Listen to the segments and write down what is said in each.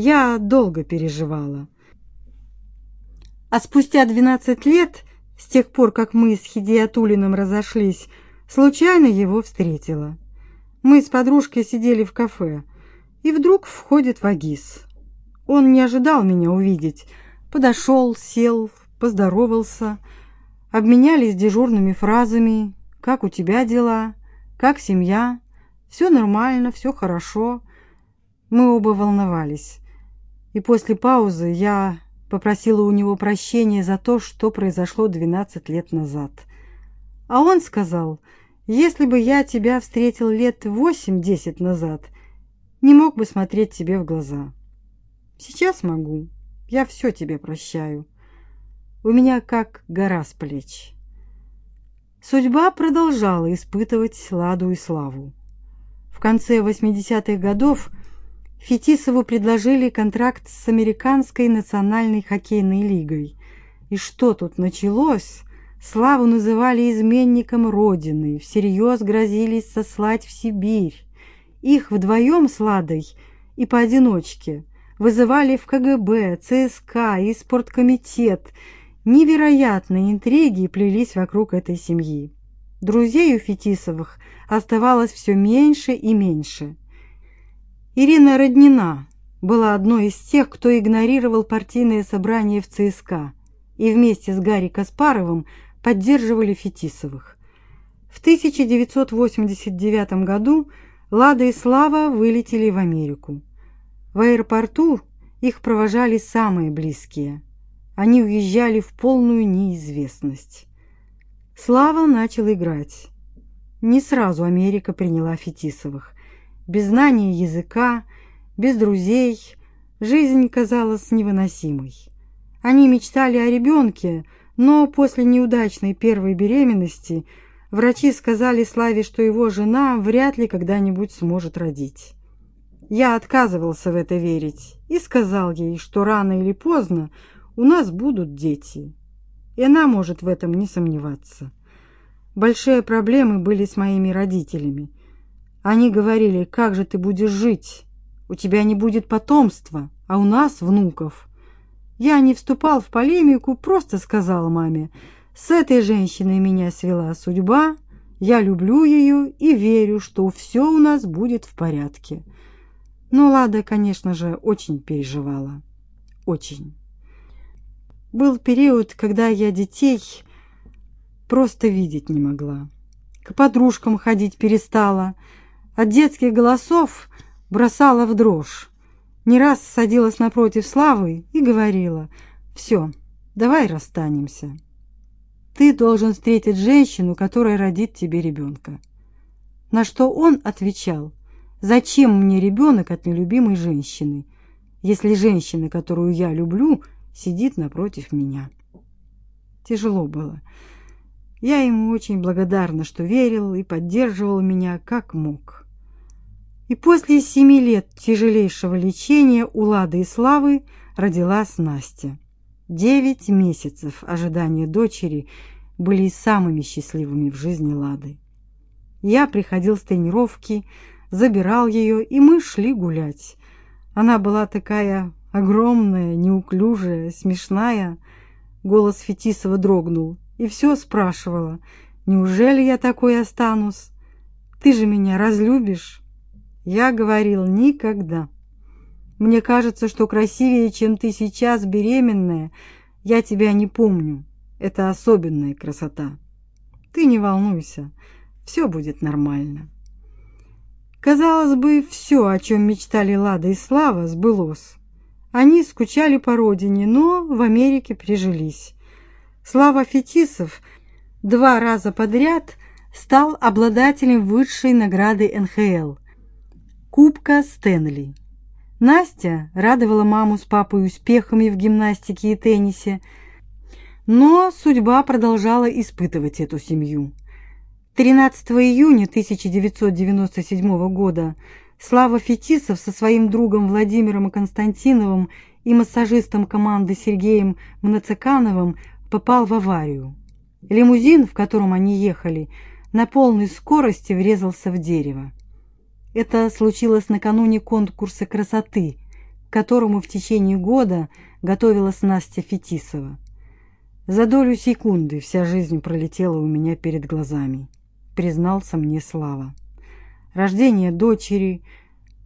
Я долго переживала. А спустя двенадцать лет, с тех пор, как мы с Хидиатулиным разошлись, случайно его встретила. Мы с подружкой сидели в кафе, и вдруг входит Вагис. Он не ожидал меня увидеть. Подошел, сел, поздоровался, обменялись дежурными фразами «Как у тебя дела? Как семья? Все нормально, все хорошо». Мы оба волновались. И после паузы я попросила у него прощения за то, что произошло 12 лет назад. А он сказал, если бы я тебя встретил лет восемь-десять назад, не мог бы смотреть тебе в глаза. Сейчас могу. Я все тебе прощаю. У меня как гора с плеч. Судьба продолжала испытывать Ладу и Славу. В конце 80-х годов Фетисову предложили контракт с Американской национальной хоккейной лигой. И что тут началось? Славу называли изменником Родины, всерьез грозились сослать в Сибирь. Их вдвоем с Ладой и поодиночке вызывали в КГБ, ЦСКА и спорткомитет. Невероятные интриги плелись вокруг этой семьи. Друзей у Фетисовых оставалось все меньше и меньше. Ирина Роднина была одной из тех, кто игнорировал партийное собрание в ЦСКА и вместе с Гарри Каспаровым поддерживали Фетисовых. В 1989 году Лада и Слава вылетели в Америку. В аэропорту их провожали самые близкие. Они уезжали в полную неизвестность. Слава начал играть. Не сразу Америка приняла Фетисовых без знания языка, без друзей. Жизнь казалась невыносимой. Они мечтали о ребенке, но после неудачной первой беременности врачи сказали Славе, что его жена вряд ли когда-нибудь сможет родить. Я отказывался в это верить и сказал ей, что рано или поздно у нас будут дети. И она может в этом не сомневаться. Большие проблемы были с моими родителями. Они говорили, как же ты будешь жить? У тебя не будет потомства, а у нас внуков. Я не вступал в полемику, просто сказал маме, с этой женщиной меня свела судьба, я люблю ее и верю, что все у нас будет в порядке. Но Лада, конечно же, очень переживала. Очень. Был период, когда я детей просто видеть не могла. К подружкам ходить перестала, от детских голосов бросала в дрожь. Не раз садилась напротив Славы и говорила, «Все, давай расстанемся. Ты должен встретить женщину, которая родит тебе ребенка». На что он отвечал, «Зачем мне ребенок от нелюбимой женщины, если женщина, которую я люблю, сидит напротив меня?» Тяжело было. Я ему очень благодарна, что верил и поддерживал меня как мог. И после семи лет тяжелейшего лечения у Лады и Славы родилась Настя. Девять месяцев ожидания дочери были самыми счастливыми в жизни Лады. Я приходил с тренировки, забирал ее, и мы шли гулять. Она была такая огромная, неуклюжая, смешная. Голос Фетисова дрогнул, и все спрашивала, «Неужели я такой останусь? Ты же меня разлюбишь?» Я говорил никогда. Мне кажется, что красивее, чем ты сейчас, беременная, я тебя не помню. Это особенная красота. Ты не волнуйся, все будет нормально. Казалось бы, все, о чем мечтали Лада и Слава, сбылось. Они скучали по родине, но в Америке прижились. Слава Фетисов два раза подряд стал обладателем высшей награды НХЛ – Кубка Стэнли. Настя радовала маму с папой успехами в гимнастике и теннисе, но судьба продолжала испытывать эту семью. 13 июня 1997 года Слава Фетисов со своим другом Владимиром Константиновым и массажистом команды Сергеем Мнацекановым попал в аварию. Лимузин, в котором они ехали, на полной скорости врезался в дерево. Это случилось накануне конкурса красоты, к которому в течение года готовилась Настя Фетисова. За долю секунды вся жизнь пролетела у меня перед глазами, признался мне Слава. Рождение дочери,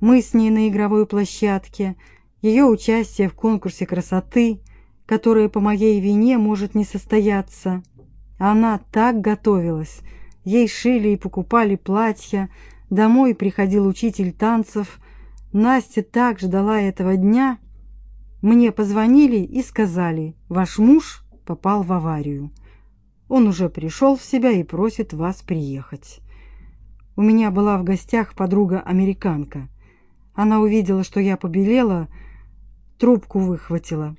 мы с ней на игровой площадке, ее участие в конкурсе красоты, которое по моей вине может не состояться. Она так готовилась. Ей шили и покупали платья, домой приходил учитель танцев. Настя так ждала этого дня. Мне позвонили и сказали, ваш муж попал в аварию. Он уже пришел в себя и просит вас приехать. У меня была в гостях подруга-американка. Она увидела, что я побелела, трубку выхватила.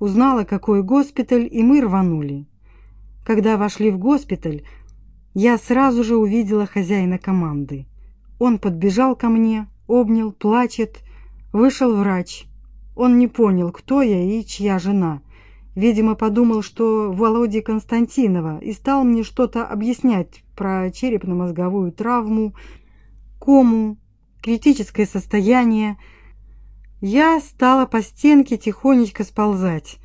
Узнала, какой госпиталь, и мы рванули. Когда вошли в госпиталь, я сразу же увидела хозяина команды. Он подбежал ко мне, обнял, плачет. Вышел врач. Он не понял, кто я и чья жена. Видимо, подумал, что Володи Константинова, и стал мне что-то объяснять про черепно-мозговую травму, кому, критическое состояние. Я стала по стенке тихонечко сползать,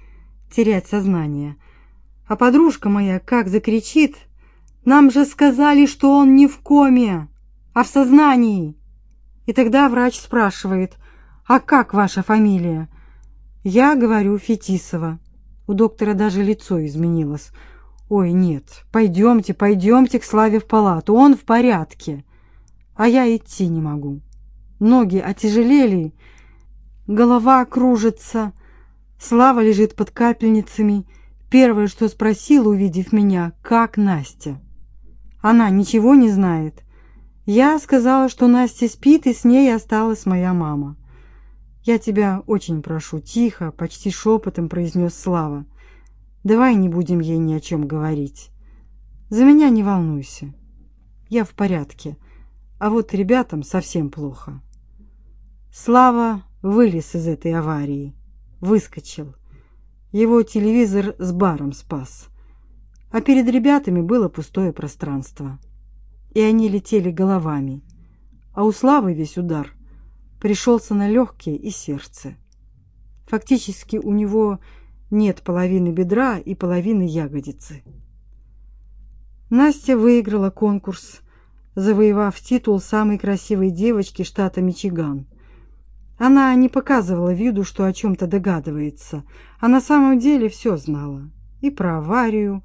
терять сознание. А подружка моя как закричит, «Нам же сказали, что он не в коме, а в сознании!» И тогда врач спрашивает, «А как ваша фамилия?» Я говорю Фетисова. У доктора даже лицо изменилось. «Ой, нет, пойдемте, пойдемте к Славе в палату, он в порядке». А я идти не могу. Ноги отяжелели, голова кружится. Слава лежит под капельницами. Первое, что спросил, увидев меня, как Настя. Она ничего не знает. Я сказала, что Настя спит, и с ней осталась моя мама. «Я тебя очень прошу, тихо, почти шепотом произнес Слава. Давай не будем ей ни о чем говорить. За меня не волнуйся. Я в порядке, а вот ребятам совсем плохо». Слава вылез из этой аварии, выскочил. Его телевизор с баром спас. А перед ребятами было пустое пространство. И они летели головами. А у Славы весь удар пришелся на легкие и сердце. Фактически у него нет половины бедра и половины ягодицы. Настя выиграла конкурс, завоевав титул самой красивой девочки штата Мичиган. Она не показывала виду, что о чем-то догадывается, а на самом деле все знала. И про аварию,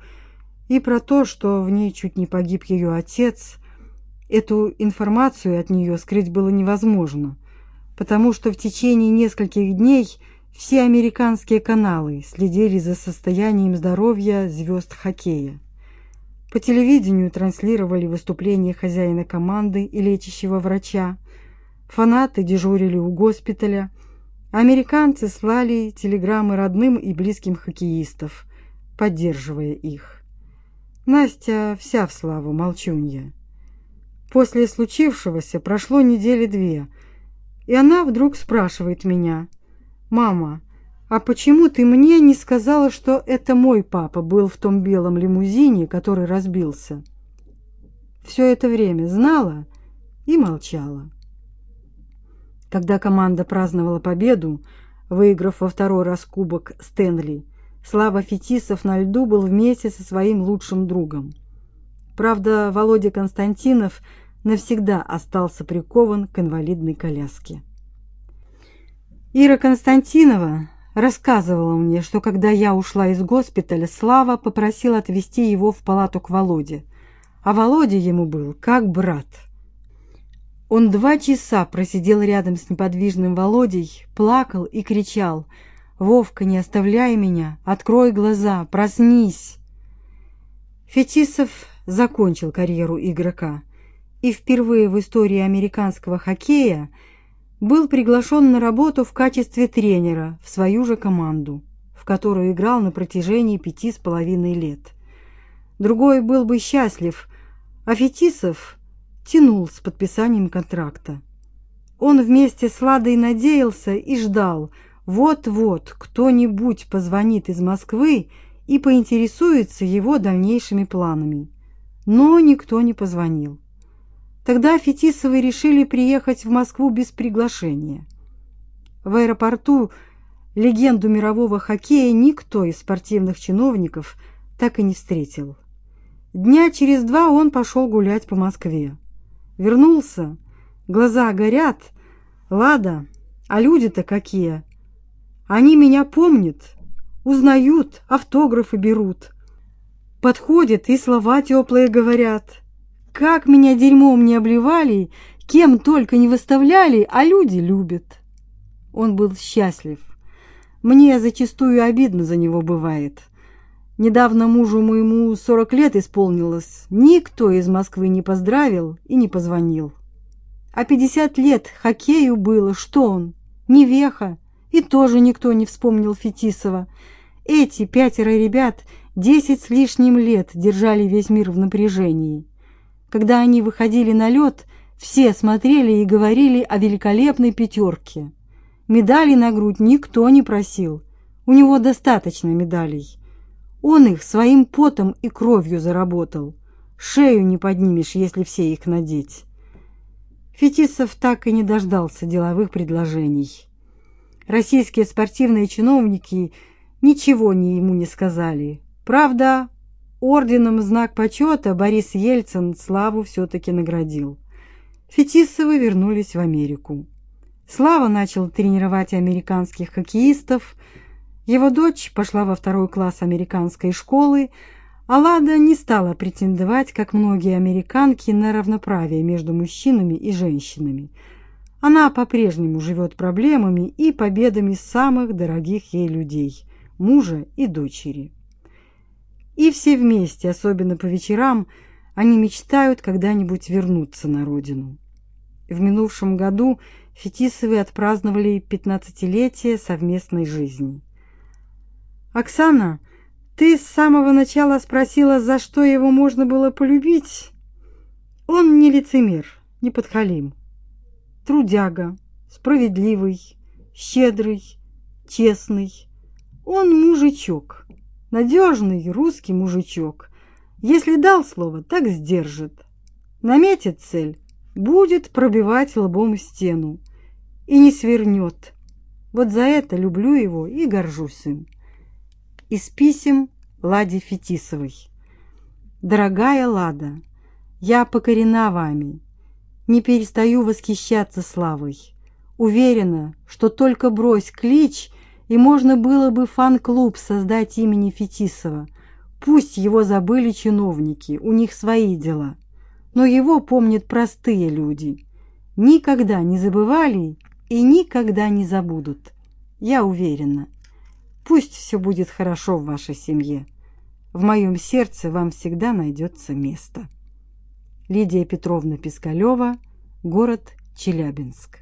и про то, что в ней чуть не погиб ее отец. Эту информацию от нее скрыть было невозможно потому что в течение нескольких дней все американские каналы следили за состоянием здоровья звезд хоккея. По телевидению транслировали выступления хозяина команды и лечащего врача. Фанаты дежурили у госпиталя. Американцы слали телеграммы родным и близким хоккеистов, поддерживая их. Настя вся в славу молчунья. После случившегося прошло недели две – и она вдруг спрашивает меня, «Мама, а почему ты мне не сказала, что это мой папа был в том белом лимузине, который разбился?» Все это время знала и молчала. Когда команда праздновала победу, выиграв во второй раз кубок Стэнли, Слава Фетисов на льду был вместе со своим лучшим другом. Правда, Володя Константинов – навсегда остался прикован к инвалидной коляске. Ира Константинова рассказывала мне, что когда я ушла из госпиталя, Слава попросил отвезти его в палату к Володе, а Володя ему был как брат. Он два часа просидел рядом с неподвижным Володей, плакал и кричал «Вовка, не оставляй меня! Открой глаза! Проснись!» Фетисов закончил карьеру игрока и впервые в истории американского хоккея был приглашен на работу в качестве тренера в свою же команду, в которую играл на протяжении пяти с половиной лет. Другой был бы счастлив, а Фетисов тянул с подписанием контракта. Он вместе с Ладой надеялся и ждал, вот-вот кто-нибудь позвонит из Москвы и поинтересуется его дальнейшими планами. Но никто не позвонил. Тогда Фетисовы решили приехать в Москву без приглашения. В аэропорту легенду мирового хоккея никто из спортивных чиновников так и не встретил. Дня через два он пошел гулять по Москве. Вернулся, глаза горят. Лада, а люди-то какие! Они меня помнят, узнают, автографы берут. Подходят и слова теплые говорят. Как меня дерьмом не обливали, кем только не выставляли, а люди любят. Он был счастлив. Мне зачастую обидно за него бывает. Недавно мужу моему сорок лет исполнилось. Никто из Москвы не поздравил и не позвонил. А пятьдесят лет хоккею было, что он? Невеха. И тоже никто не вспомнил Фетисова. Эти пятеро ребят десять с лишним лет держали весь мир в напряжении. Когда они выходили на лед, все смотрели и говорили о великолепной пятерке. Медалей на грудь никто не просил. У него достаточно медалей. Он их своим потом и кровью заработал. Шею не поднимешь, если все их надеть. Фетисов так и не дождался деловых предложений. Российские спортивные чиновники ничего не ему не сказали. Правда, орденом знак почета Борис Ельцин славу все-таки наградил. Фетисовы вернулись в Америку. Слава начал тренировать американских хоккеистов, его дочь пошла во второй класс американской школы, а Лада не стала претендовать, как многие американки, на равноправие между мужчинами и женщинами. Она по-прежнему живет проблемами и победами самых дорогих ей людей – мужа и дочери. И все вместе, особенно по вечерам, они мечтают когда-нибудь вернуться на родину. В минувшем году Фетисовы отпраздновали пятнадцатилетие совместной жизни. «Оксана, ты с самого начала спросила, за что его можно было полюбить? Он не лицемер, не подхалим. Трудяга, справедливый, щедрый, честный. Он мужичок, надежный русский мужичок. Если дал слово, так сдержит. Наметит цель, будет пробивать лбом стену и не свернет. Вот за это люблю его и горжусь им. Из писем Ладе Фетисовой. Дорогая Лада, я покорена вами. Не перестаю восхищаться славой. Уверена, что только брось клич, и можно было бы фан-клуб создать имени Фетисова. Пусть его забыли чиновники, у них свои дела. Но его помнят простые люди. Никогда не забывали и никогда не забудут. Я уверена. Пусть все будет хорошо в вашей семье. В моем сердце вам всегда найдется место. Лидия Петровна Пискалева, город Челябинск.